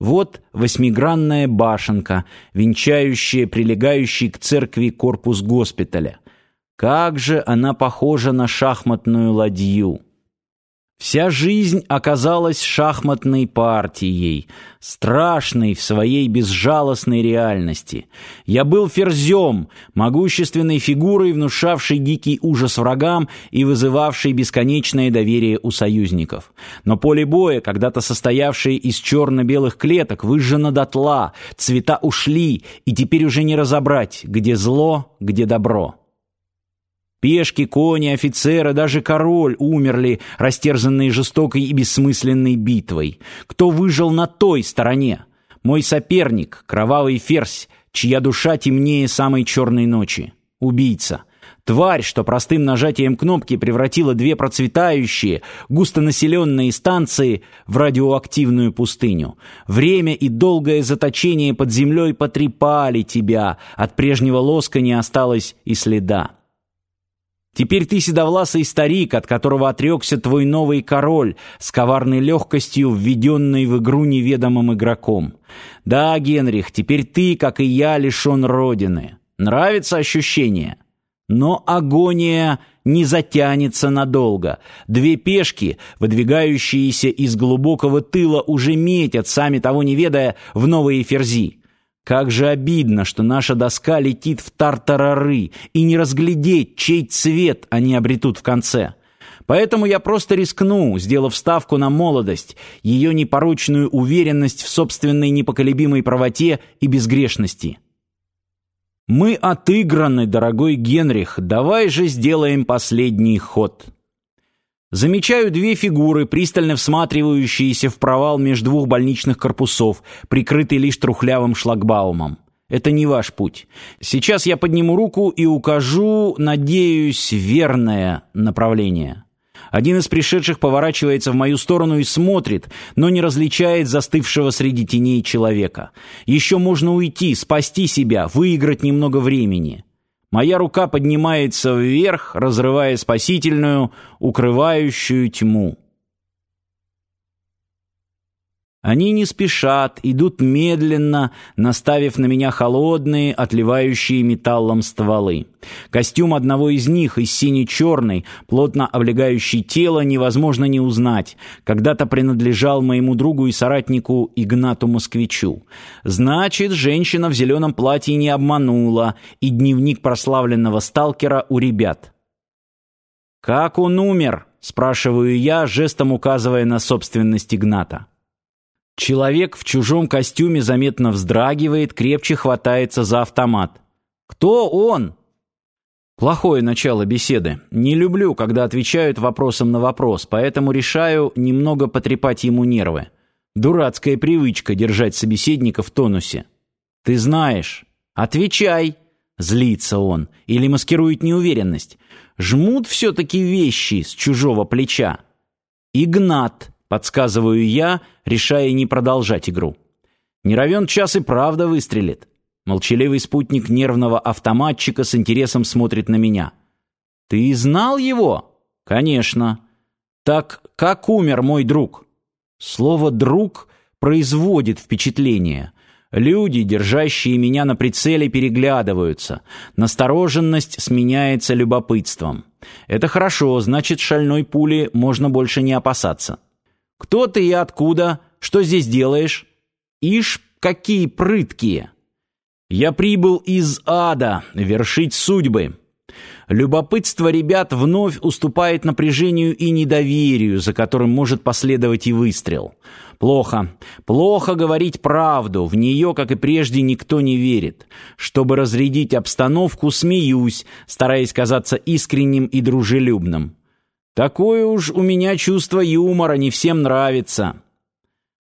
Вот восьмигранная башенка, венчающая прилегающий к церкви корпус госпиталя. Как же она похожа на шахматную ладью! Вся жизнь оказалась шахматной партией, страшной в своей безжалостной реальности. Я был ферзем, могущественной фигурой, внушавшей дикий ужас врагам и вызывавшей бесконечное доверие у союзников. Но поле боя, когда-то состоявшее из черно-белых клеток, выжжено дотла, цвета ушли, и теперь уже не разобрать, где зло, где добро. Пешки, кони, офицеры, даже король умерли, растерзанные жестокой и бессмысленной битвой. Кто выжил на той стороне? Мой соперник, кровавый ферзь, чья душа темнее самой черной ночи. Убийца. Тварь, что простым нажатием кнопки превратила две процветающие, густонаселенные станции в радиоактивную пустыню. Время и долгое заточение под землей потрепали тебя, от прежнего лоска не осталось и следа. Теперь ты седовласый старик, от которого отрекся твой новый король, с коварной легкостью введенный в игру неведомым игроком. Да, Генрих, теперь ты, как и я, лишен родины. Нравится ощущение? Но агония не затянется надолго. Две пешки, выдвигающиеся из глубокого тыла, уже метят, сами того не ведая, в новые ферзи. Как же обидно, что наша доска летит в тартарары, и не разглядеть, чей цвет они обретут в конце. Поэтому я просто рискну, сделав ставку на молодость, ее непорочную уверенность в собственной непоколебимой правоте и безгрешности. Мы отыграны, дорогой Генрих, давай же сделаем последний ход. Замечаю две фигуры, пристально всматривающиеся в провал между двух больничных корпусов, прикрытый лишь трухлявым шлагбаумом. Это не ваш путь. Сейчас я подниму руку и укажу, надеюсь, верное направление. Один из пришедших поворачивается в мою сторону и смотрит, но не различает застывшего среди теней человека. Еще можно уйти, спасти себя, выиграть немного времени. Моя рука поднимается вверх, разрывая спасительную, укрывающую тьму. Они не спешат, идут медленно, наставив на меня холодные, отливающие металлом стволы. Костюм одного из них, из сине-черный, плотно облегающий тело, невозможно не узнать. Когда-то принадлежал моему другу и соратнику Игнату Москвичу. Значит, женщина в зеленом платье не обманула, и дневник прославленного сталкера у ребят. «Как он умер?» — спрашиваю я, жестом указывая на собственность Игната. Человек в чужом костюме заметно вздрагивает, крепче хватается за автомат. «Кто он?» Плохое начало беседы. Не люблю, когда отвечают вопросом на вопрос, поэтому решаю немного потрепать ему нервы. Дурацкая привычка держать собеседника в тонусе. «Ты знаешь». «Отвечай!» Злится он. Или маскирует неуверенность. Жмут все-таки вещи с чужого плеча. «Игнат», Подсказываю я, решая не продолжать игру. Не равен час и правда выстрелит. Молчаливый спутник нервного автоматчика с интересом смотрит на меня. «Ты знал его?» «Конечно». «Так как умер мой друг?» Слово «друг» производит впечатление. Люди, держащие меня на прицеле, переглядываются. Настороженность сменяется любопытством. Это хорошо, значит, шальной пули можно больше не опасаться. Кто ты и откуда? Что здесь делаешь? Ишь, какие прыткие! Я прибыл из ада вершить судьбы. Любопытство ребят вновь уступает напряжению и недоверию, за которым может последовать и выстрел. Плохо. Плохо говорить правду. В нее, как и прежде, никто не верит. Чтобы разрядить обстановку, смеюсь, стараясь казаться искренним и дружелюбным. Такое уж у меня чувство юмора не всем нравится.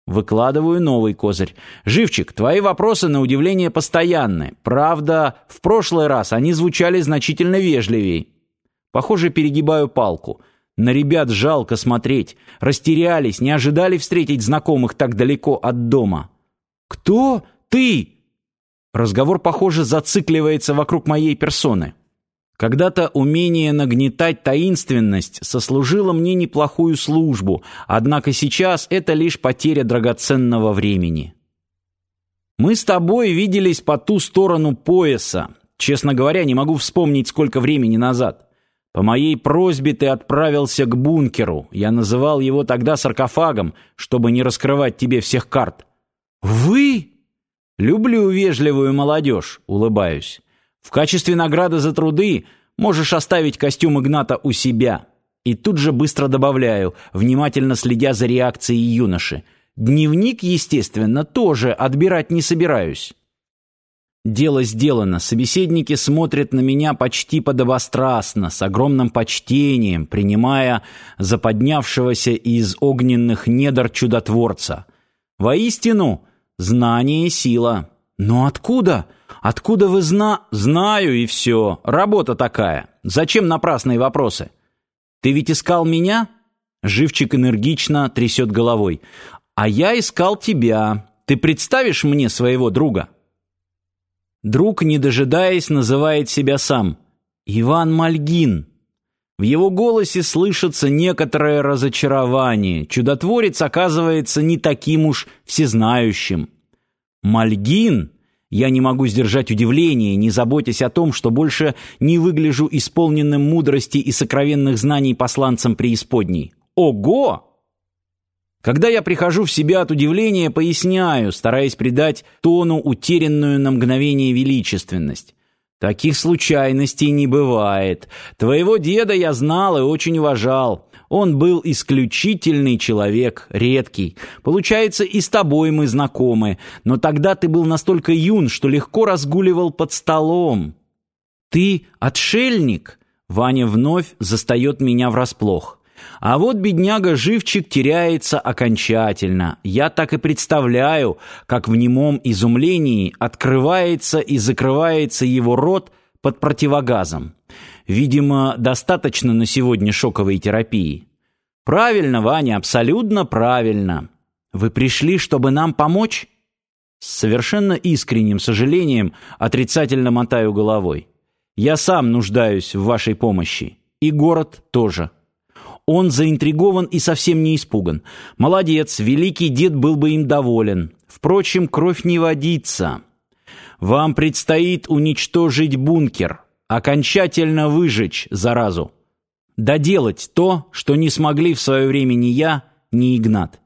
Выкладываю новый козырь. Живчик, твои вопросы на удивление постоянны. Правда, в прошлый раз они звучали значительно вежливее. Похоже, перегибаю палку. На ребят жалко смотреть. Растерялись, не ожидали встретить знакомых так далеко от дома. «Кто? Ты?» Разговор, похоже, зацикливается вокруг моей персоны. Когда-то умение нагнетать таинственность сослужило мне неплохую службу, однако сейчас это лишь потеря драгоценного времени. Мы с тобой виделись по ту сторону пояса. Честно говоря, не могу вспомнить, сколько времени назад. По моей просьбе ты отправился к бункеру. Я называл его тогда саркофагом, чтобы не раскрывать тебе всех карт. Вы? Люблю вежливую молодежь, улыбаюсь. В качестве награды за труды можешь оставить костюм Игната у себя. И тут же быстро добавляю, внимательно следя за реакцией юноши. Дневник, естественно, тоже отбирать не собираюсь. Дело сделано. Собеседники смотрят на меня почти подобострастно, с огромным почтением, принимая за поднявшегося из огненных недр чудотворца. Воистину, знание — сила. Но откуда? Откуда вы зна... Знаю, и все. Работа такая. Зачем напрасные вопросы? Ты ведь искал меня? Живчик энергично трясет головой. А я искал тебя. Ты представишь мне своего друга? Друг, не дожидаясь, называет себя сам. Иван Мальгин. В его голосе слышится некоторое разочарование. Чудотворец оказывается не таким уж всезнающим. Мальгин? Я не могу сдержать удивление, не заботясь о том, что больше не выгляжу исполненным мудрости и сокровенных знаний посланцем преисподней. Ого! Когда я прихожу в себя от удивления, поясняю, стараясь придать тону утерянную на мгновение величественность. Таких случайностей не бывает. Твоего деда я знал и очень уважал. Он был исключительный человек, редкий. Получается, и с тобой мы знакомы, но тогда ты был настолько юн, что легко разгуливал под столом. Ты отшельник? Ваня вновь застает меня врасплох. А вот бедняга-живчик теряется окончательно. Я так и представляю, как в немом изумлении открывается и закрывается его рот под противогазом. Видимо, достаточно на сегодня шоковой терапии. Правильно, Ваня, абсолютно правильно. Вы пришли, чтобы нам помочь? С совершенно искренним сожалением отрицательно мотаю головой. Я сам нуждаюсь в вашей помощи. И город тоже. Он заинтригован и совсем не испуган. Молодец, великий дед был бы им доволен. Впрочем, кровь не водится. Вам предстоит уничтожить бункер, окончательно выжечь заразу. Доделать то, что не смогли в свое время ни я, ни Игнат.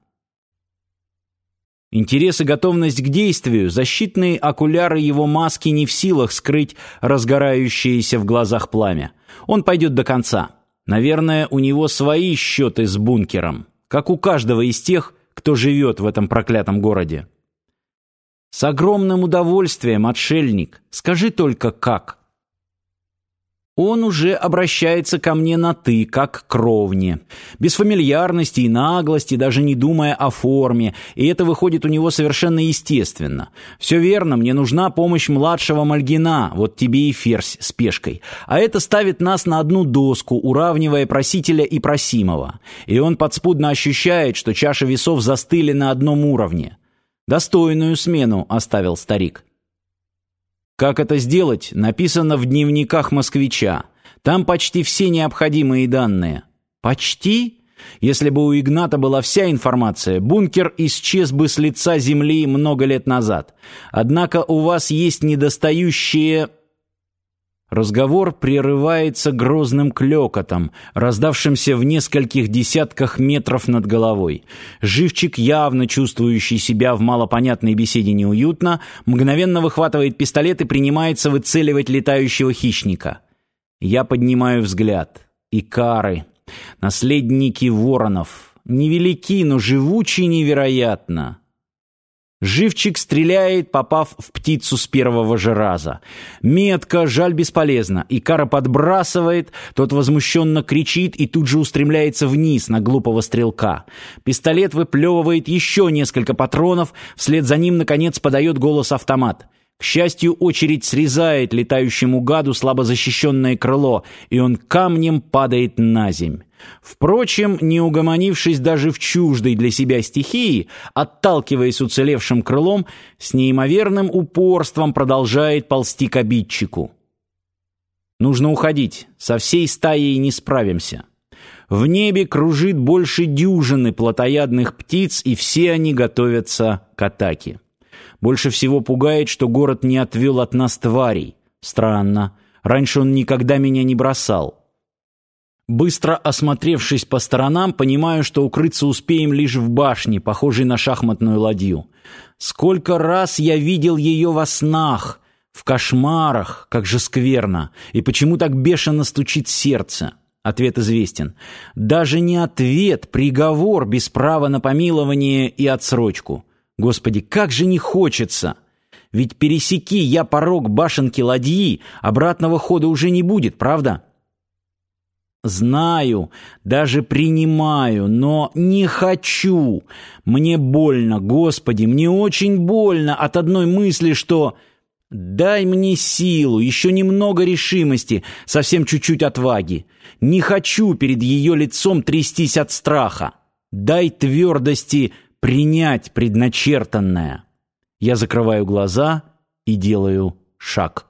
Интерес и готовность к действию, защитные окуляры его маски не в силах скрыть разгорающееся в глазах пламя. Он пойдет до конца. Наверное, у него свои счеты с бункером, как у каждого из тех, кто живет в этом проклятом городе. С огромным удовольствием, отшельник. Скажи только, как? Он уже обращается ко мне на «ты», как к кровне. Без фамильярности и наглости, даже не думая о форме, и это выходит у него совершенно естественно. «Все верно, мне нужна помощь младшего Мальгина, вот тебе и ферзь с пешкой. А это ставит нас на одну доску, уравнивая просителя и просимого. И он подспудно ощущает, что чаши весов застыли на одном уровне. Достойную смену оставил старик». Как это сделать, написано в дневниках москвича. Там почти все необходимые данные. Почти? Если бы у Игната была вся информация, бункер исчез бы с лица земли много лет назад. Однако у вас есть недостающие Разговор прерывается грозным клёкотом, раздавшимся в нескольких десятках метров над головой. Живчик, явно чувствующий себя в малопонятной беседе неуютно, мгновенно выхватывает пистолет и принимается выцеливать летающего хищника. Я поднимаю взгляд. Икары. Наследники воронов. Невелики, но живучи невероятно. Живчик стреляет, попав в птицу с первого же раза. Метко, жаль, бесполезно. Икара подбрасывает, тот возмущенно кричит и тут же устремляется вниз на глупого стрелка. Пистолет выплевывает еще несколько патронов, вслед за ним, наконец, подает голос автомат. К счастью, очередь срезает летающему гаду слабо защищенное крыло, и он камнем падает на земь. Впрочем, не угомонившись даже в чуждой для себя стихии, отталкиваясь уцелевшим крылом, с неимоверным упорством продолжает ползти к обидчику. Нужно уходить, со всей стаей не справимся. В небе кружит больше дюжины плотоядных птиц, и все они готовятся к атаке. Больше всего пугает, что город не отвел от нас тварей. Странно. Раньше он никогда меня не бросал. Быстро осмотревшись по сторонам, понимаю, что укрыться успеем лишь в башне, похожей на шахматную ладью. Сколько раз я видел ее во снах, в кошмарах, как же скверно, и почему так бешено стучит сердце. Ответ известен. Даже не ответ, приговор без права на помилование и отсрочку. Господи, как же не хочется! Ведь пересеки я порог башенки ладьи, обратного хода уже не будет, правда? Знаю, даже принимаю, но не хочу. Мне больно, Господи, мне очень больно от одной мысли, что... Дай мне силу, еще немного решимости, совсем чуть-чуть отваги. Не хочу перед ее лицом трястись от страха. Дай твердости принять предначертанное. Я закрываю глаза и делаю шаг.